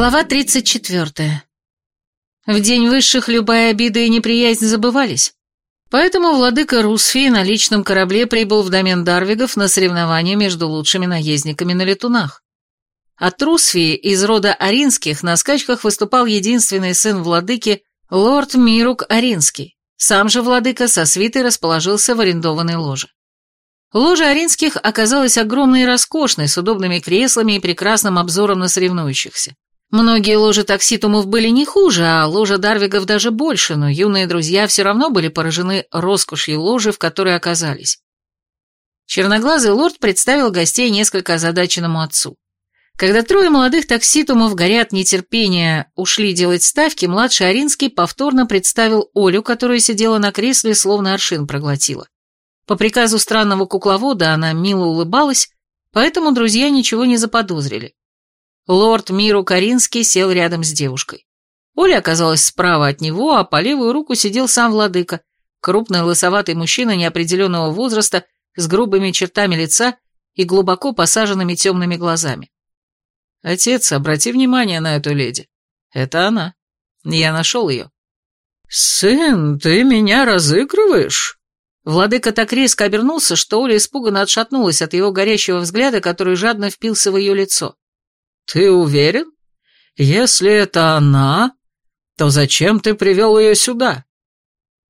Глава 34. В день высших любая обида и неприязнь забывались. Поэтому владыка Русфи на личном корабле прибыл в домен Дарвигов на соревнования между лучшими наездниками на летунах. От Русфии из рода Аринских на скачках выступал единственный сын владыки, лорд Мирук Аринский. Сам же владыка со свитой расположился в арендованной ложе. Ложа Аринских оказалась огромной и роскошной, с удобными креслами и прекрасным обзором на соревнующихся. Многие ложи такситумов были не хуже, а ложа Дарвигов даже больше, но юные друзья все равно были поражены роскошью ложи, в которой оказались. Черноглазый лорд представил гостей несколько озадаченному отцу. Когда трое молодых такситумов, горят нетерпения, ушли делать ставки, младший Аринский повторно представил Олю, которая сидела на кресле, словно аршин проглотила. По приказу странного кукловода она мило улыбалась, поэтому друзья ничего не заподозрили. Лорд Миру Каринский сел рядом с девушкой. Оля оказалась справа от него, а по левую руку сидел сам владыка, крупный лысоватый мужчина неопределенного возраста с грубыми чертами лица и глубоко посаженными темными глазами. «Отец, обрати внимание на эту леди. Это она. Я нашел ее». «Сын, ты меня разыгрываешь?» Владыка так резко обернулся, что Оля испуганно отшатнулась от его горящего взгляда, который жадно впился в ее лицо. «Ты уверен? Если это она, то зачем ты привел ее сюда?»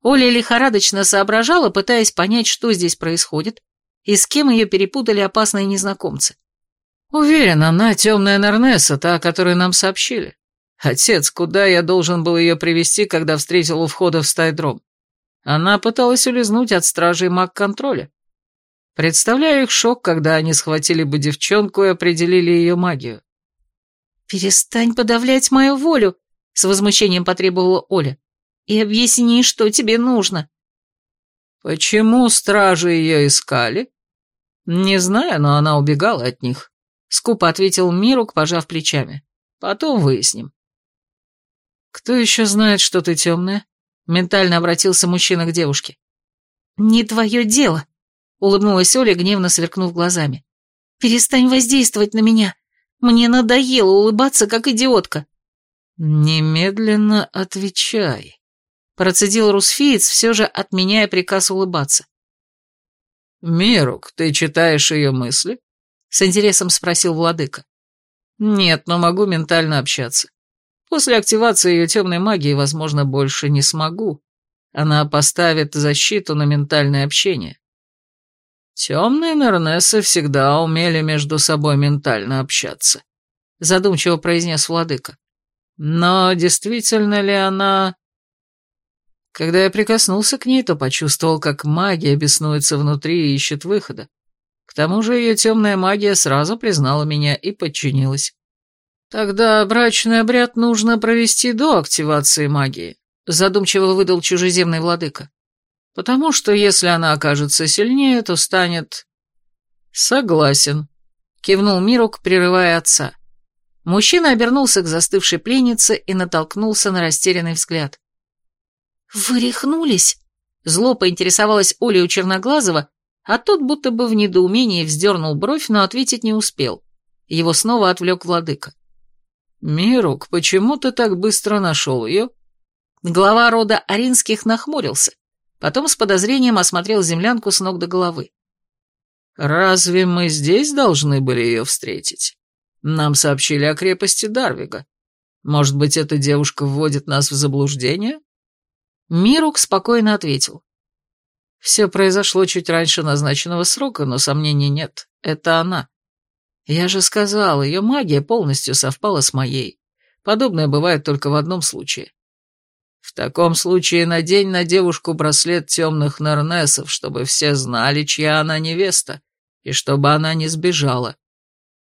Оля лихорадочно соображала, пытаясь понять, что здесь происходит, и с кем ее перепутали опасные незнакомцы. «Уверен, она темная Нернеса, та, о которой нам сообщили. Отец, куда я должен был ее привести, когда встретил у входа в стайдром? Она пыталась улизнуть от стражей маг-контроля. Представляю их шок, когда они схватили бы девчонку и определили ее магию. «Перестань подавлять мою волю», — с возмущением потребовала Оля. «И объясни, что тебе нужно». «Почему стражи ее искали?» «Не знаю, но она убегала от них», — скупо ответил Мирук, пожав плечами. «Потом выясним». «Кто еще знает, что ты темная?» Ментально обратился мужчина к девушке. «Не твое дело», — улыбнулась Оля, гневно сверкнув глазами. «Перестань воздействовать на меня. Мне надоело улыбаться, как идиотка». «Немедленно отвечай», — процедил Русфиец, все же отменяя приказ улыбаться. «Мирук, ты читаешь ее мысли?» — с интересом спросил владыка. «Нет, но могу ментально общаться. После активации ее темной магии, возможно, больше не смогу. Она поставит защиту на ментальное общение. Темные Нернесы всегда умели между собой ментально общаться, задумчиво произнес владыка. Но действительно ли она... Когда я прикоснулся к ней, то почувствовал, как магия беснуется внутри и ищет выхода. К тому же ее темная магия сразу признала меня и подчинилась. «Тогда брачный обряд нужно провести до активации магии», задумчиво выдал чужеземный владыка. «Потому что если она окажется сильнее, то станет...» «Согласен», — кивнул Мирук, прерывая отца. Мужчина обернулся к застывшей пленнице и натолкнулся на растерянный взгляд. «Вы рехнулись?» Зло поинтересовалась Оля у Черноглазого, а тот будто бы в недоумении вздернул бровь, но ответить не успел. Его снова отвлек владыка. «Мирук, почему ты так быстро нашел ее?» Глава рода Аринских нахмурился, потом с подозрением осмотрел землянку с ног до головы. «Разве мы здесь должны были ее встретить? Нам сообщили о крепости Дарвига. Может быть, эта девушка вводит нас в заблуждение?» Мирук спокойно ответил. «Все произошло чуть раньше назначенного срока, но сомнений нет. Это она. Я же сказал, ее магия полностью совпала с моей. Подобное бывает только в одном случае. В таком случае надень на девушку браслет темных нарнесов, чтобы все знали, чья она невеста, и чтобы она не сбежала.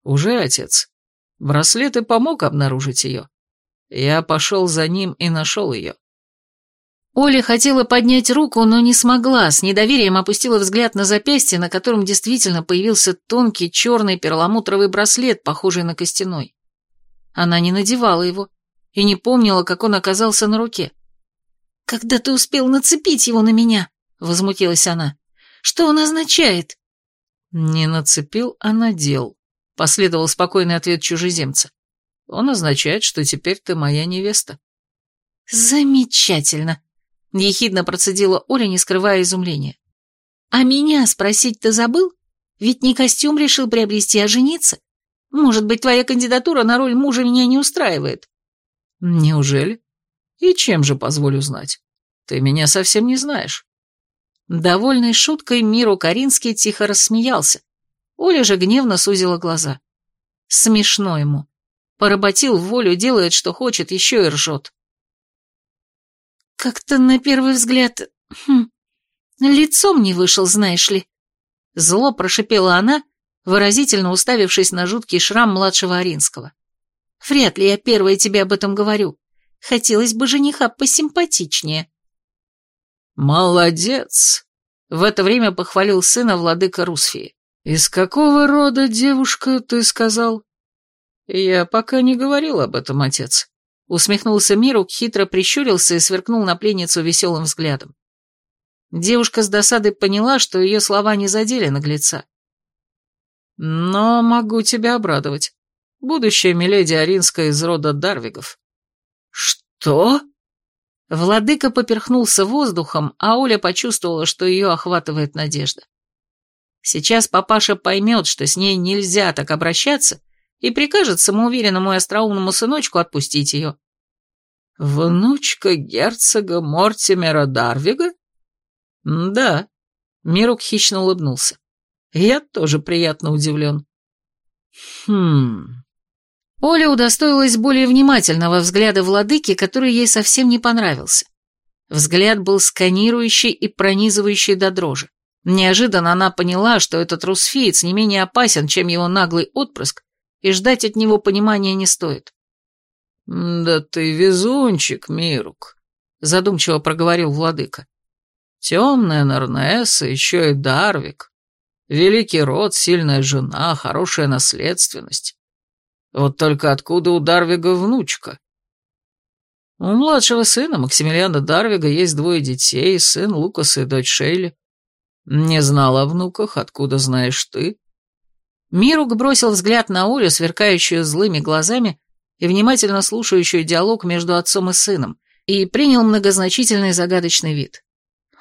Уже, отец. Браслет и помог обнаружить ее. Я пошел за ним и нашел ее. Оля хотела поднять руку, но не смогла, с недоверием опустила взгляд на запястье, на котором действительно появился тонкий черный перламутровый браслет, похожий на костяной. Она не надевала его и не помнила, как он оказался на руке. «Когда ты успел нацепить его на меня?» — возмутилась она. «Что он означает?» «Не нацепил, а надел», — последовал спокойный ответ чужеземца. Он означает, что теперь ты моя невеста». «Замечательно!» — ехидно процедила Оля, не скрывая изумления. «А меня спросить ты забыл? Ведь не костюм решил приобрести, а жениться. Может быть, твоя кандидатура на роль мужа меня не устраивает?» «Неужели? И чем же, позволю знать? Ты меня совсем не знаешь». Довольный шуткой Миру Каринский тихо рассмеялся. Оля же гневно сузила глаза. Смешно ему. Поработил волю, делает, что хочет, еще и ржет. Как-то на первый взгляд... Хм, лицом не вышел, знаешь ли. Зло прошипела она, выразительно уставившись на жуткий шрам младшего Аринского. Вряд ли я первая тебе об этом говорю. Хотелось бы жениха посимпатичнее. «Молодец!» — в это время похвалил сына владыка Русфии. «Из какого рода девушка, ты сказал?» «Я пока не говорил об этом, отец», — усмехнулся Мирук, хитро прищурился и сверкнул на пленницу веселым взглядом. Девушка с досадой поняла, что ее слова не задели наглеца. «Но могу тебя обрадовать. Будущая миледи Аринская из рода Дарвигов». «Что?» Владыка поперхнулся воздухом, а Оля почувствовала, что ее охватывает надежда. Сейчас папаша поймет, что с ней нельзя так обращаться, и прикажет самоуверенному и остроумному сыночку отпустить ее. «Внучка герцога Мортимера Дарвига?» «Да», — Мирук хищно улыбнулся. «Я тоже приятно удивлен». «Хм...» Оля удостоилась более внимательного взгляда владыки, который ей совсем не понравился. Взгляд был сканирующий и пронизывающий до дрожи. Неожиданно она поняла, что этот русфиец не менее опасен, чем его наглый отпрыск, и ждать от него понимания не стоит. «Да ты везунчик, Мирук», — задумчиво проговорил владыка. «Темная Нарнесса, еще и Дарвик. Великий род, сильная жена, хорошая наследственность. Вот только откуда у Дарвига внучка? У младшего сына, Максимилиана Дарвига, есть двое детей, сын Лукас и дочь Шейли. Не знал о внуках, откуда знаешь ты? Мирук бросил взгляд на Олю, сверкающую злыми глазами и внимательно слушающую диалог между отцом и сыном, и принял многозначительный загадочный вид.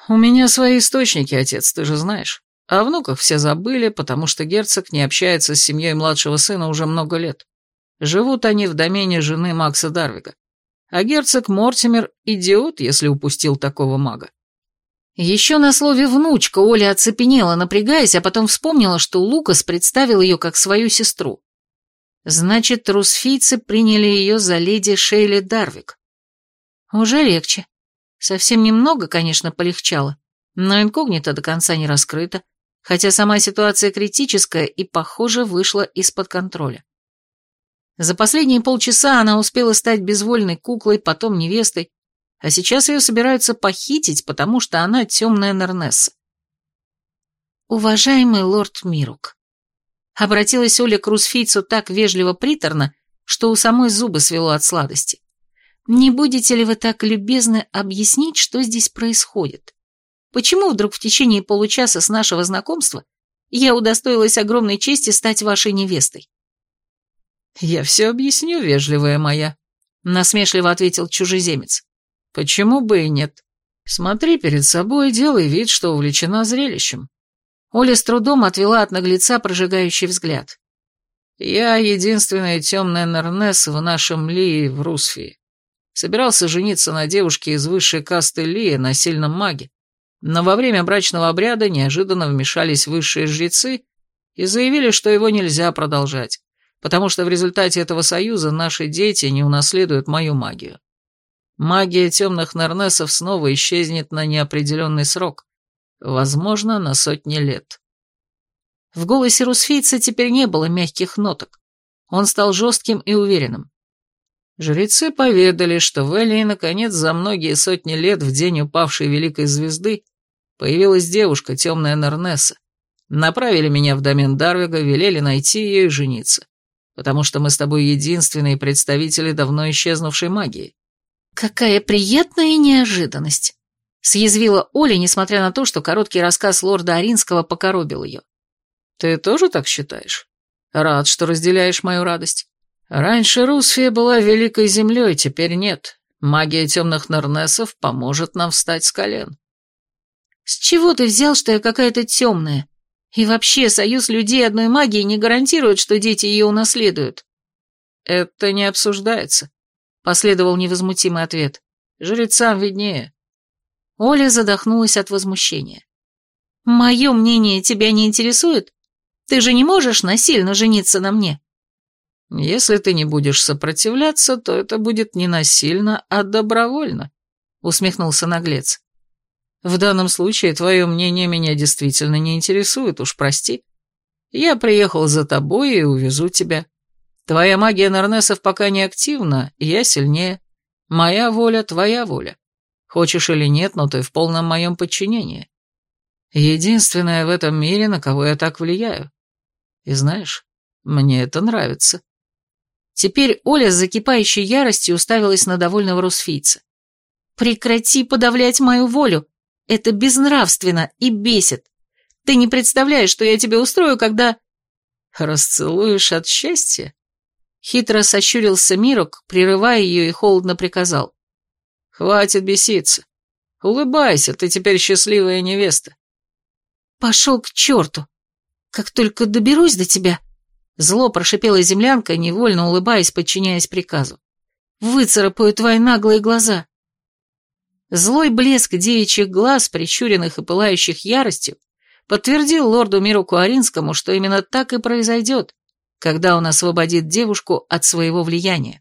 «У меня свои источники, отец, ты же знаешь. О внуках все забыли, потому что герцог не общается с семьей младшего сына уже много лет. Живут они в домене жены Макса Дарвига. А герцог Мортимер – идиот, если упустил такого мага. Еще на слове «внучка» Оля оцепенела, напрягаясь, а потом вспомнила, что Лукас представил ее как свою сестру. Значит, русфийцы приняли ее за леди Шейли Дарвик. Уже легче. Совсем немного, конечно, полегчало, но инкогнито до конца не раскрыто, хотя сама ситуация критическая и, похоже, вышла из-под контроля. За последние полчаса она успела стать безвольной куклой, потом невестой, а сейчас ее собираются похитить, потому что она темная Нернесса. «Уважаемый лорд Мирук», — обратилась Оля к Русфийцу так вежливо-приторно, что у самой зубы свело от сладости. «Не будете ли вы так любезны объяснить, что здесь происходит? Почему вдруг в течение получаса с нашего знакомства я удостоилась огромной чести стать вашей невестой?» «Я все объясню, вежливая моя», — насмешливо ответил чужеземец. «Почему бы и нет? Смотри перед собой и делай вид, что увлечена зрелищем». Оля с трудом отвела от наглеца прожигающий взгляд. «Я единственная темная Нернес в нашем Лии в Русфии. Собирался жениться на девушке из высшей касты Лии на сильном маге, но во время брачного обряда неожиданно вмешались высшие жрецы и заявили, что его нельзя продолжать потому что в результате этого союза наши дети не унаследуют мою магию. Магия темных Нернесов снова исчезнет на неопределенный срок, возможно, на сотни лет. В голосе русфийца теперь не было мягких ноток. Он стал жестким и уверенным. Жрецы поведали, что в Элии, наконец, за многие сотни лет в день упавшей великой звезды появилась девушка, темная Нернеса. Направили меня в домен Дарвига, велели найти ее и жениться потому что мы с тобой единственные представители давно исчезнувшей магии». «Какая приятная неожиданность!» — съязвила Оля, несмотря на то, что короткий рассказ лорда Аринского покоробил ее. «Ты тоже так считаешь? Рад, что разделяешь мою радость. Раньше Русфия была великой землей, теперь нет. Магия темных Нернесов поможет нам встать с колен. С чего ты взял, что я какая-то темная? И вообще, союз людей одной магии не гарантирует, что дети ее унаследуют. Это не обсуждается, последовал невозмутимый ответ. Жрецам виднее. Оля задохнулась от возмущения. Мое мнение тебя не интересует? Ты же не можешь насильно жениться на мне. Если ты не будешь сопротивляться, то это будет не насильно, а добровольно, усмехнулся наглец. В данном случае твое мнение меня действительно не интересует, уж прости. Я приехал за тобой и увезу тебя. Твоя магия Нарнесов пока не активна, я сильнее. Моя воля — твоя воля. Хочешь или нет, но ты в полном моем подчинении. Единственное в этом мире, на кого я так влияю. И знаешь, мне это нравится. Теперь Оля с закипающей яростью уставилась на довольного русфийца. «Прекрати подавлять мою волю. Это безнравственно и бесит. Ты не представляешь, что я тебе устрою, когда...» «Расцелуешь от счастья?» Хитро сощурился Мирок, прерывая ее и холодно приказал. «Хватит беситься. Улыбайся, ты теперь счастливая невеста». «Пошел к черту. Как только доберусь до тебя...» Зло прошипела землянка, невольно улыбаясь, подчиняясь приказу. «Выцарапаю твои наглые глаза!» Злой блеск девичьих глаз, прищуренных и пылающих яростью, подтвердил лорду Миру Куаринскому, что именно так и произойдет, когда он освободит девушку от своего влияния.